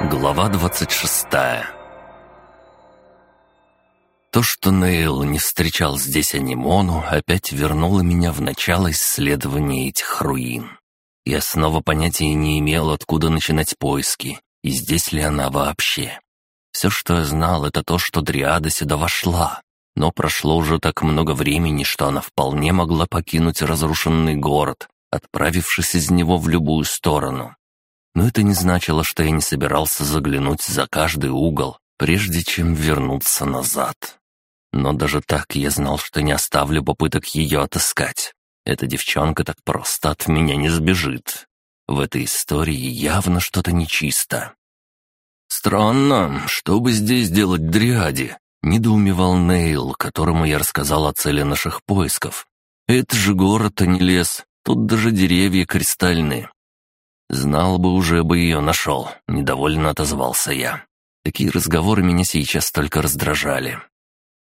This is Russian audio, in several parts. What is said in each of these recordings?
Глава 26 То, что Нейл не встречал здесь Анимону, опять вернуло меня в начало исследования этих руин. Я снова понятия не имел, откуда начинать поиски, и здесь ли она вообще. Все, что я знал, это то, что Дриада сюда вошла, но прошло уже так много времени, что она вполне могла покинуть разрушенный город, отправившись из него в любую сторону но это не значило, что я не собирался заглянуть за каждый угол, прежде чем вернуться назад. Но даже так я знал, что не оставлю попыток ее отыскать. Эта девчонка так просто от меня не сбежит. В этой истории явно что-то нечисто. «Странно, что бы здесь делать Дриаде?» — недоумевал Нейл, которому я рассказал о цели наших поисков. «Это же город, а не лес. Тут даже деревья кристальные. «Знал бы, уже бы ее нашел», — недовольно отозвался я. Такие разговоры меня сейчас только раздражали.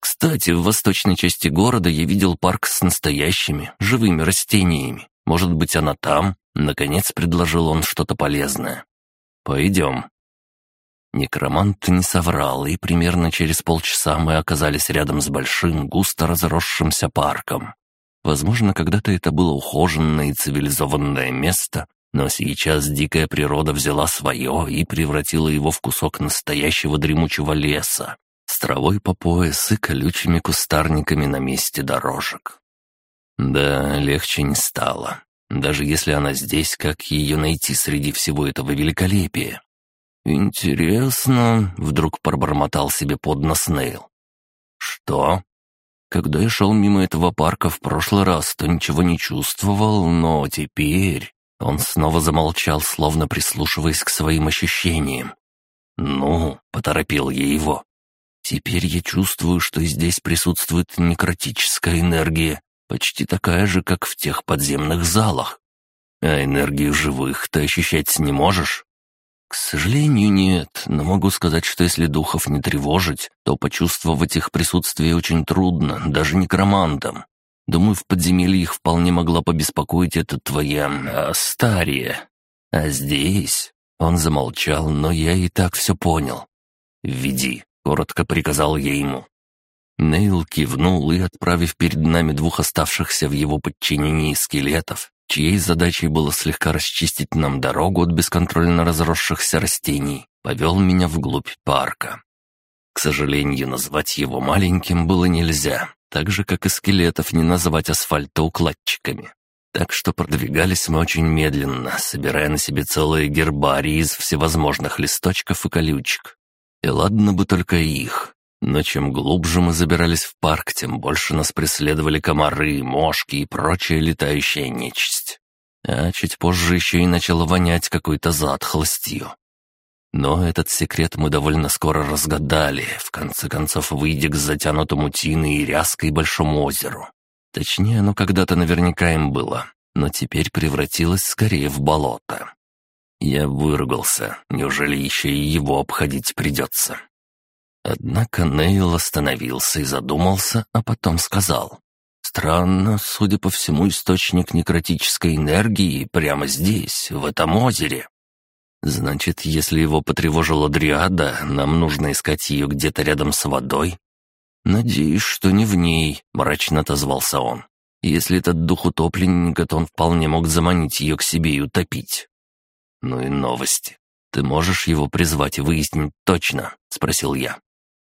Кстати, в восточной части города я видел парк с настоящими, живыми растениями. Может быть, она там? Наконец предложил он что-то полезное. «Пойдем». Некромант не соврал, и примерно через полчаса мы оказались рядом с большим, густо разросшимся парком. Возможно, когда-то это было ухоженное и цивилизованное место, но сейчас дикая природа взяла свое и превратила его в кусок настоящего дремучего леса, с травой по пояс и колючими кустарниками на месте дорожек. Да, легче не стало. Даже если она здесь, как ее найти среди всего этого великолепия? «Интересно», — вдруг пробормотал себе под нос Нейл. «Что?» Когда я шел мимо этого парка в прошлый раз, то ничего не чувствовал, но теперь... Он снова замолчал, словно прислушиваясь к своим ощущениям. «Ну», — поторопил я его, — «теперь я чувствую, что здесь присутствует некротическая энергия, почти такая же, как в тех подземных залах. А энергию живых ты ощущать не можешь?» «К сожалению, нет, но могу сказать, что если духов не тревожить, то почувствовать их присутствие очень трудно, даже некромантам. Думаю, в подземелье их вполне могла побеспокоить эта твоя... Астария. А здесь...» Он замолчал, но я и так все понял. «Веди», — коротко приказал я ему. Нейл кивнул и, отправив перед нами двух оставшихся в его подчинении скелетов, чьей задачей было слегка расчистить нам дорогу от бесконтрольно разросшихся растений, повел меня вглубь парка. К сожалению, назвать его маленьким было нельзя так же, как и скелетов не называть асфальтоукладчиками. Так что продвигались мы очень медленно, собирая на себе целые гербарии из всевозможных листочков и колючек. И ладно бы только их. Но чем глубже мы забирались в парк, тем больше нас преследовали комары, мошки и прочая летающая нечисть. А чуть позже еще и начало вонять какой-то затхлостью. Но этот секрет мы довольно скоро разгадали, в конце концов выйдя к затянутому тиной и ряской большому озеру. Точнее, оно когда-то наверняка им было, но теперь превратилось скорее в болото. Я выругался, неужели еще и его обходить придется? Однако Нейл остановился и задумался, а потом сказал. «Странно, судя по всему, источник некротической энергии прямо здесь, в этом озере. Значит, если его потревожила дриада, нам нужно искать ее где-то рядом с водой? Надеюсь, что не в ней, мрачно отозвался он. Если этот дух утопленника, то он вполне мог заманить ее к себе и утопить. Ну и новости. Ты можешь его призвать и выяснить точно? Спросил я.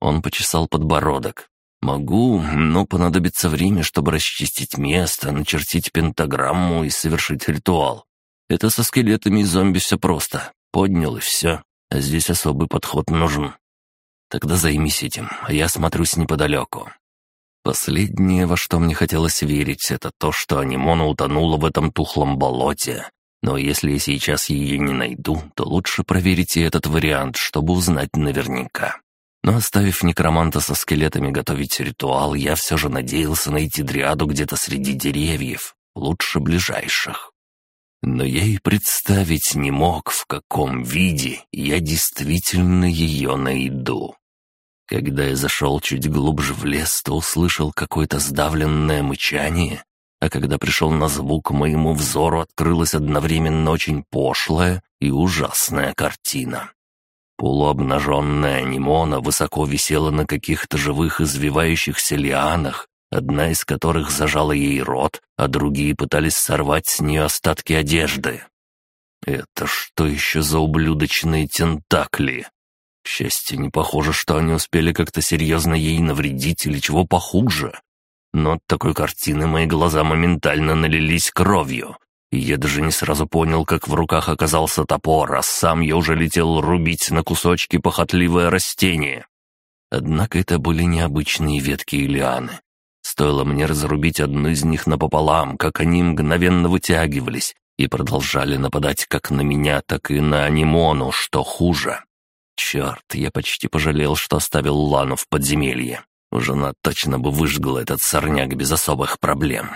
Он почесал подбородок. «Могу, но понадобится время, чтобы расчистить место, начертить пентаграмму и совершить ритуал. Это со скелетами и зомби все просто. Поднял и все. А здесь особый подход нужен. Тогда займись этим, а я смотрюсь неподалеку. Последнее, во что мне хотелось верить, это то, что Анимона утонула в этом тухлом болоте. Но если я сейчас ее не найду, то лучше проверить и этот вариант, чтобы узнать наверняка. Но оставив некроманта со скелетами готовить ритуал, я все же надеялся найти дриаду где-то среди деревьев, лучше ближайших. Но я и представить не мог, в каком виде я действительно ее найду. Когда я зашел чуть глубже в лес, то услышал какое-то сдавленное мычание, а когда пришел на звук, моему взору открылась одновременно очень пошлая и ужасная картина. Полуобнаженная анимона высоко висела на каких-то живых извивающихся лианах, одна из которых зажала ей рот, а другие пытались сорвать с нее остатки одежды. Это что еще за ублюдочные тентакли? К счастью, не похоже, что они успели как-то серьезно ей навредить или чего похуже. Но от такой картины мои глаза моментально налились кровью, и я даже не сразу понял, как в руках оказался топор, а сам я уже летел рубить на кусочки похотливое растение. Однако это были необычные ветки и лианы. Стоило мне разрубить одну из них напополам, как они мгновенно вытягивались и продолжали нападать как на меня, так и на Анимону, что хуже. Черт, я почти пожалел, что оставил Лану в подземелье. Уже она точно бы выжгла этот сорняк без особых проблем.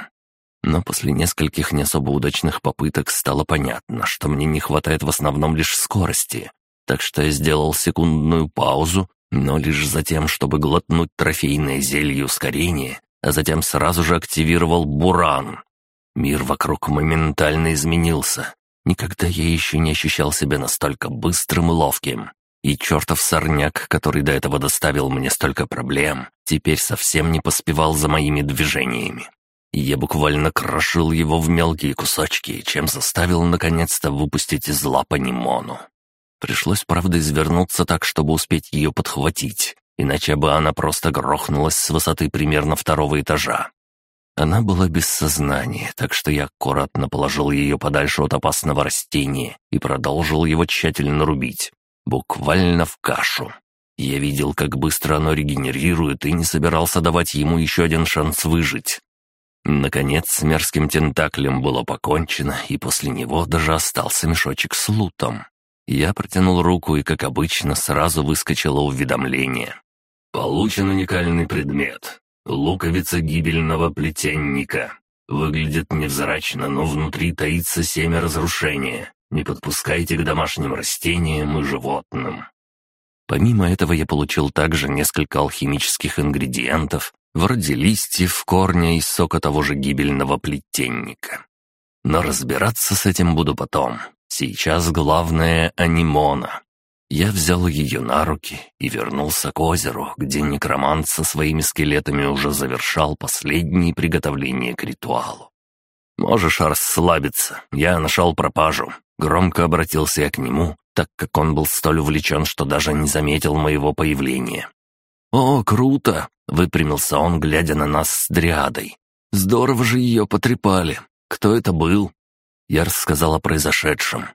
Но после нескольких не особо удачных попыток стало понятно, что мне не хватает в основном лишь скорости. Так что я сделал секундную паузу, но лишь за тем, чтобы глотнуть трофейное зелье ускорения, а затем сразу же активировал буран. Мир вокруг моментально изменился. Никогда я еще не ощущал себя настолько быстрым и ловким. И чертов сорняк, который до этого доставил мне столько проблем, теперь совсем не поспевал за моими движениями. Я буквально крошил его в мелкие кусочки, чем заставил наконец-то выпустить из лапа Нимону. Пришлось, правда, извернуться так, чтобы успеть ее подхватить, иначе бы она просто грохнулась с высоты примерно второго этажа. Она была без сознания, так что я аккуратно положил ее подальше от опасного растения и продолжил его тщательно рубить. Буквально в кашу. Я видел, как быстро оно регенерирует, и не собирался давать ему еще один шанс выжить. Наконец, с мерзким тентаклем было покончено, и после него даже остался мешочек с лутом. Я протянул руку, и, как обычно, сразу выскочило уведомление. «Получен уникальный предмет. Луковица гибельного плетенника. Выглядит невзрачно, но внутри таится семя разрушения. Не подпускайте к домашним растениям и животным». Помимо этого я получил также несколько алхимических ингредиентов, вроде листьев, корня и сока того же гибельного плетенника. Но разбираться с этим буду потом. Сейчас главное — анимона. Я взял ее на руки и вернулся к озеру, где некромант со своими скелетами уже завершал последние приготовления к ритуалу. «Можешь расслабиться, я нашел пропажу». Громко обратился я к нему, так как он был столь увлечен, что даже не заметил моего появления. «О, круто!» — выпрямился он, глядя на нас с дриадой. «Здорово же ее потрепали. Кто это был?» Я рассказал о произошедшем.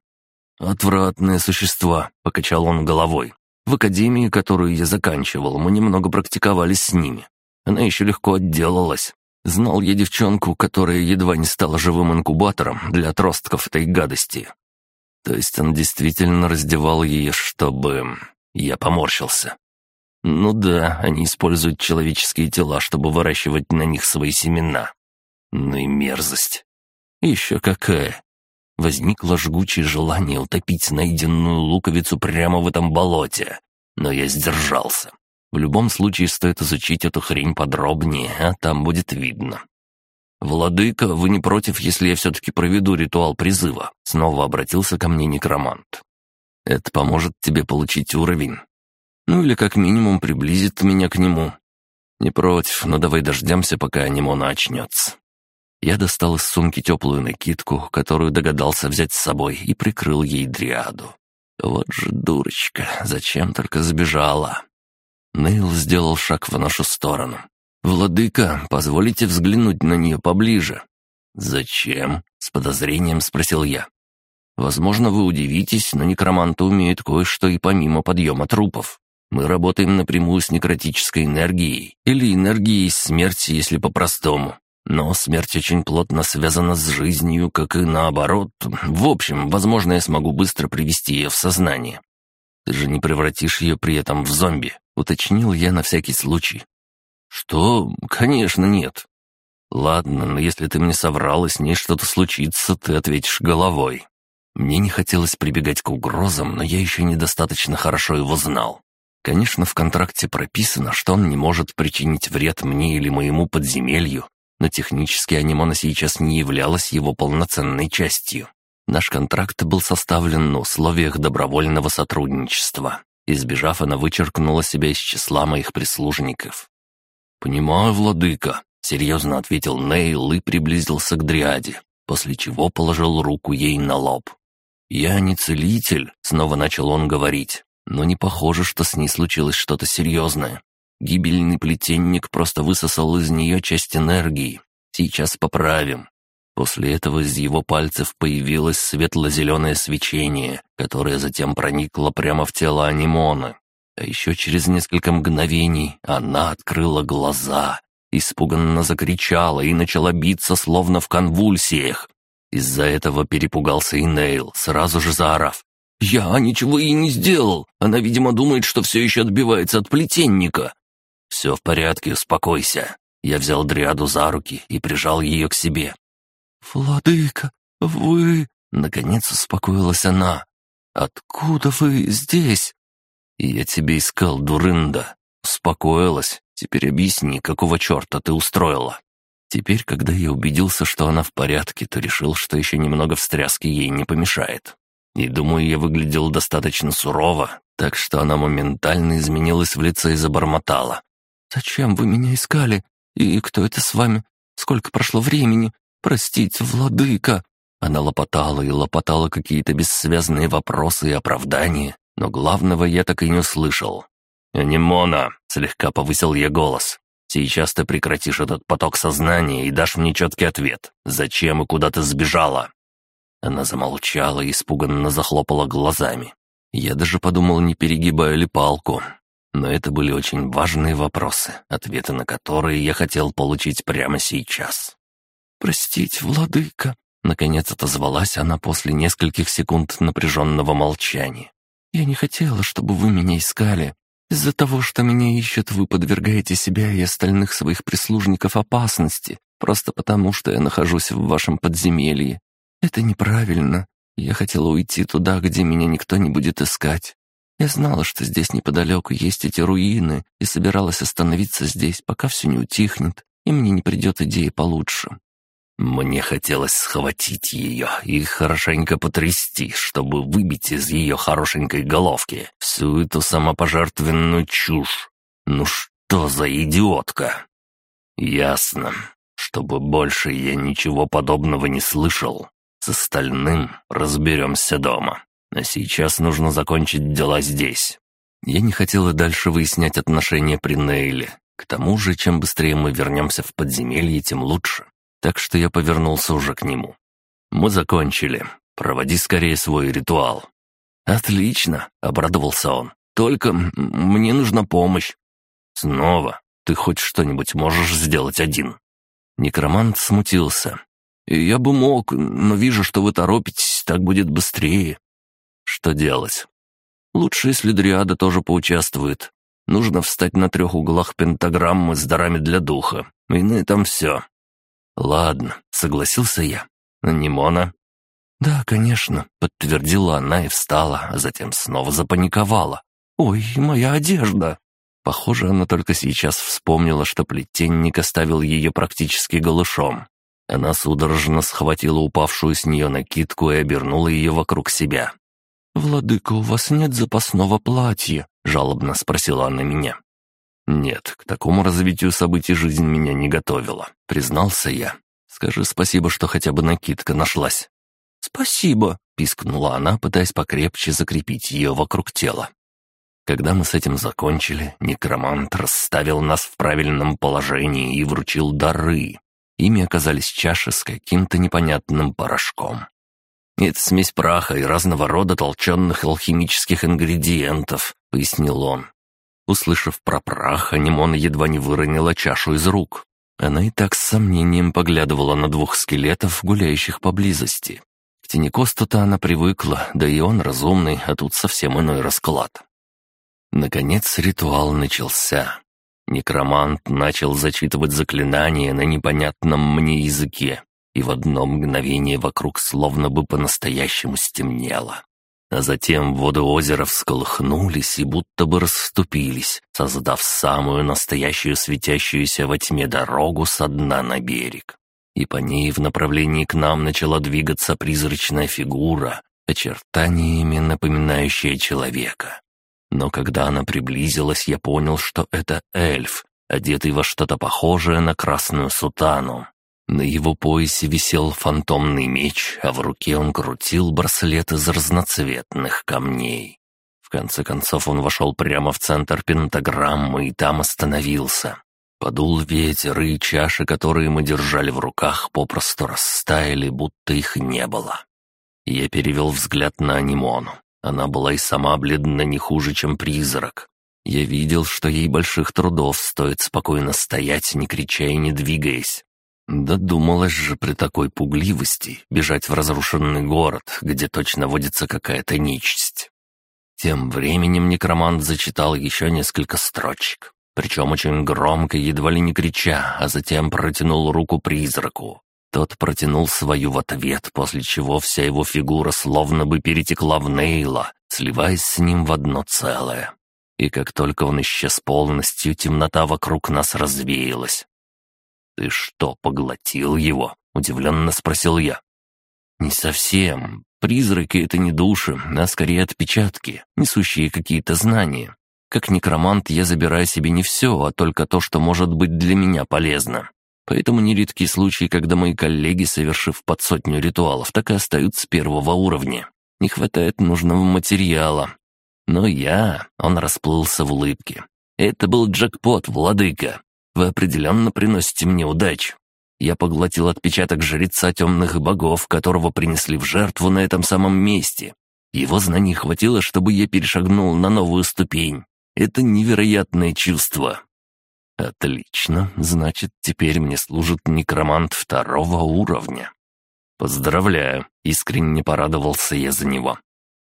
«Отвратные существа», — покачал он головой. «В академии, которую я заканчивал, мы немного практиковались с ними. Она еще легко отделалась. Знал я девчонку, которая едва не стала живым инкубатором для отростков этой гадости. То есть он действительно раздевал ее, чтобы... Я поморщился. Ну да, они используют человеческие тела, чтобы выращивать на них свои семена. Ну и мерзость. Еще какая. Возникло жгучее желание утопить найденную луковицу прямо в этом болоте. Но я сдержался. В любом случае стоит изучить эту хрень подробнее, а там будет видно. «Владыка, вы не против, если я все-таки проведу ритуал призыва?» Снова обратился ко мне некромант. «Это поможет тебе получить уровень. Ну или как минимум приблизит меня к нему. Не против, но давай дождемся, пока Анимона очнется. Я достал из сумки теплую накидку, которую догадался взять с собой, и прикрыл ей дриаду. Вот же дурочка, зачем только сбежала? Нейл сделал шаг в нашу сторону. «Владыка, позволите взглянуть на нее поближе?» «Зачем?» — с подозрением спросил я. «Возможно, вы удивитесь, но некроманты умеют кое-что и помимо подъема трупов. Мы работаем напрямую с некротической энергией, или энергией смерти, если по-простому. Но смерть очень плотно связана с жизнью, как и наоборот. В общем, возможно, я смогу быстро привести ее в сознание. Ты же не превратишь ее при этом в зомби, уточнил я на всякий случай. Что? Конечно, нет. Ладно, но если ты мне соврал и с ней что-то случится, ты ответишь головой. Мне не хотелось прибегать к угрозам, но я еще недостаточно хорошо его знал. Конечно, в контракте прописано, что он не может причинить вред мне или моему подземелью, но технически анимона сейчас не являлась его полноценной частью. Наш контракт был составлен на условиях добровольного сотрудничества. Избежав, она вычеркнула себя из числа моих прислужников. «Понимаю, владыка», — серьезно ответил Нейл и приблизился к Дриаде, после чего положил руку ей на лоб. «Я не целитель», — снова начал он говорить, но не похоже, что с ней случилось что-то серьезное. Гибельный плетенник просто высосал из нее часть энергии. Сейчас поправим. После этого из его пальцев появилось светло-зеленое свечение, которое затем проникло прямо в тело Анимона. А еще через несколько мгновений она открыла глаза, испуганно закричала и начала биться, словно в конвульсиях. Из-за этого перепугался и Нейл, сразу же заорав. «Я ничего ей не сделал! Она, видимо, думает, что все еще отбивается от плетенника!» «Все в порядке, успокойся!» Я взял Дриаду за руки и прижал ее к себе. «Владыка, вы...» — наконец успокоилась она. «Откуда вы здесь?» «Я тебе искал, дурында. Успокоилась. Теперь объясни, какого черта ты устроила?» Теперь, когда я убедился, что она в порядке, то решил, что еще немного встряски ей не помешает. И думаю, я выглядел достаточно сурово, так что она моментально изменилась в лице и забормотала. «Зачем вы меня искали? И кто это с вами? Сколько прошло времени? Простите, владыка!» Она лопотала и лопотала какие-то бессвязные вопросы и оправдания, но главного я так и не услышал. «Анимона!» — слегка повысил я голос. «Сейчас ты прекратишь этот поток сознания и дашь мне четкий ответ. Зачем и куда ты сбежала?» Она замолчала и испуганно захлопала глазами. Я даже подумал, не перегибаю ли палку. Но это были очень важные вопросы, ответы на которые я хотел получить прямо сейчас. «Простите, владыка!» Наконец отозвалась она после нескольких секунд напряженного молчания. «Я не хотела, чтобы вы меня искали. Из-за того, что меня ищут, вы подвергаете себя и остальных своих прислужников опасности, просто потому, что я нахожусь в вашем подземелье. Это неправильно. Я хотела уйти туда, где меня никто не будет искать. Я знала, что здесь неподалеку есть эти руины, и собиралась остановиться здесь, пока все не утихнет, и мне не придет идея получше. Мне хотелось схватить ее и хорошенько потрясти, чтобы выбить из ее хорошенькой головки всю эту самопожертвенную чушь. Ну что за идиотка? Ясно, чтобы больше я ничего подобного не слышал. С остальным разберемся дома. А сейчас нужно закончить дела здесь. Я не хотел и дальше выяснять отношения при Нейле. К тому же, чем быстрее мы вернемся в подземелье, тем лучше так что я повернулся уже к нему. «Мы закончили. Проводи скорее свой ритуал». «Отлично», — обрадовался он. «Только мне нужна помощь». «Снова? Ты хоть что-нибудь можешь сделать один?» Некромант смутился. «Я бы мог, но вижу, что вы торопитесь, так будет быстрее». «Что делать?» «Лучше, если Дриада тоже поучаствует. Нужно встать на трех углах пентаграммы с дарами для духа. И на этом все. «Ладно», — согласился я. «Нимона?» «Да, конечно», — подтвердила она и встала, а затем снова запаниковала. «Ой, моя одежда!» Похоже, она только сейчас вспомнила, что плетенник оставил ее практически голышом. Она судорожно схватила упавшую с нее накидку и обернула ее вокруг себя. «Владыка, у вас нет запасного платья?» — жалобно спросила она меня. «Нет, к такому развитию событий жизнь меня не готовила», — признался я. «Скажи спасибо, что хотя бы накидка нашлась». «Спасибо», — пискнула она, пытаясь покрепче закрепить ее вокруг тела. Когда мы с этим закончили, некромант расставил нас в правильном положении и вручил дары. Ими оказались чаши с каким-то непонятным порошком. «Это смесь праха и разного рода толченных алхимических ингредиентов», — пояснил он. Услышав про прах, Анимон едва не выронила чашу из рук. Она и так с сомнением поглядывала на двух скелетов, гуляющих поблизости. К Тинекосту-то она привыкла, да и он разумный, а тут совсем иной расклад. Наконец ритуал начался. Некромант начал зачитывать заклинания на непонятном мне языке, и в одно мгновение вокруг словно бы по-настоящему стемнело. А затем воды озера всколыхнулись и будто бы расступились, создав самую настоящую светящуюся во тьме дорогу со дна на берег. И по ней в направлении к нам начала двигаться призрачная фигура, очертаниями напоминающая человека. Но когда она приблизилась, я понял, что это эльф, одетый во что-то похожее на красную сутану. На его поясе висел фантомный меч, а в руке он крутил браслет из разноцветных камней. В конце концов он вошел прямо в центр пентаграммы и там остановился. Подул ветер, и чаши, которые мы держали в руках, попросту растаяли, будто их не было. Я перевел взгляд на Анимону. Она была и сама бледна не хуже, чем призрак. Я видел, что ей больших трудов стоит спокойно стоять, не крича и не двигаясь. Додумалась же при такой пугливости бежать в разрушенный город, где точно водится какая-то нечисть. Тем временем некромант зачитал еще несколько строчек, причем очень громко, едва ли не крича, а затем протянул руку призраку. Тот протянул свою в ответ, после чего вся его фигура словно бы перетекла в Нейла, сливаясь с ним в одно целое. И как только он исчез полностью, темнота вокруг нас развеялась, «Ты что, поглотил его?» — удивленно спросил я. «Не совсем. Призраки — это не души, а скорее отпечатки, несущие какие-то знания. Как некромант я забираю себе не все, а только то, что может быть для меня полезно. Поэтому нередки случаи, когда мои коллеги, совершив под сотню ритуалов, так и остаются с первого уровня. Не хватает нужного материала. Но я... Он расплылся в улыбке. Это был джекпот, владыка. Вы определенно приносите мне удачу. Я поглотил отпечаток жреца темных богов, которого принесли в жертву на этом самом месте. Его знаний хватило, чтобы я перешагнул на новую ступень. Это невероятное чувство. Отлично, значит, теперь мне служит некромант второго уровня. Поздравляю, искренне порадовался я за него.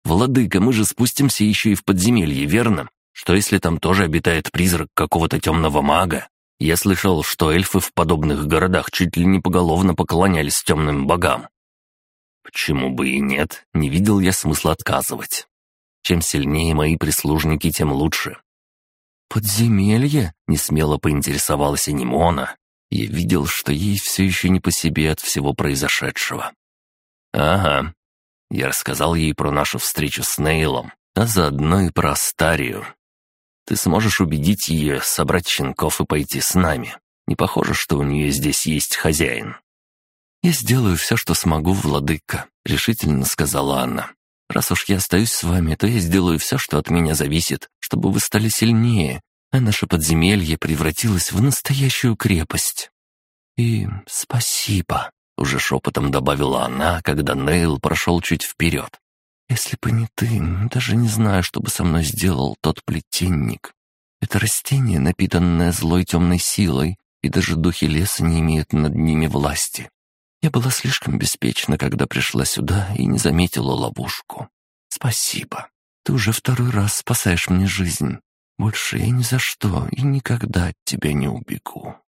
Владыка, мы же спустимся еще и в подземелье, верно? Что если там тоже обитает призрак какого-то темного мага? Я слышал, что эльфы в подобных городах чуть ли не поголовно поклонялись темным богам. Почему бы и нет, не видел я смысла отказывать. Чем сильнее мои прислужники, тем лучше. «Подземелье?» — несмело поинтересовалась Анимона. Я видел, что ей все еще не по себе от всего произошедшего. «Ага». Я рассказал ей про нашу встречу с Нейлом, а заодно и про Астарию. Ты сможешь убедить ее собрать щенков и пойти с нами. Не похоже, что у нее здесь есть хозяин». «Я сделаю все, что смогу, владыка», — решительно сказала Анна. «Раз уж я остаюсь с вами, то я сделаю все, что от меня зависит, чтобы вы стали сильнее, а наше подземелье превратилось в настоящую крепость». «И спасибо», — уже шепотом добавила она, когда Нейл прошел чуть вперед. Если бы не ты, даже не знаю, что бы со мной сделал тот плетенник. Это растение, напитанное злой темной силой, и даже духи леса не имеют над ними власти. Я была слишком беспечна, когда пришла сюда и не заметила ловушку. Спасибо. Ты уже второй раз спасаешь мне жизнь. Больше я ни за что и никогда от тебя не убегу.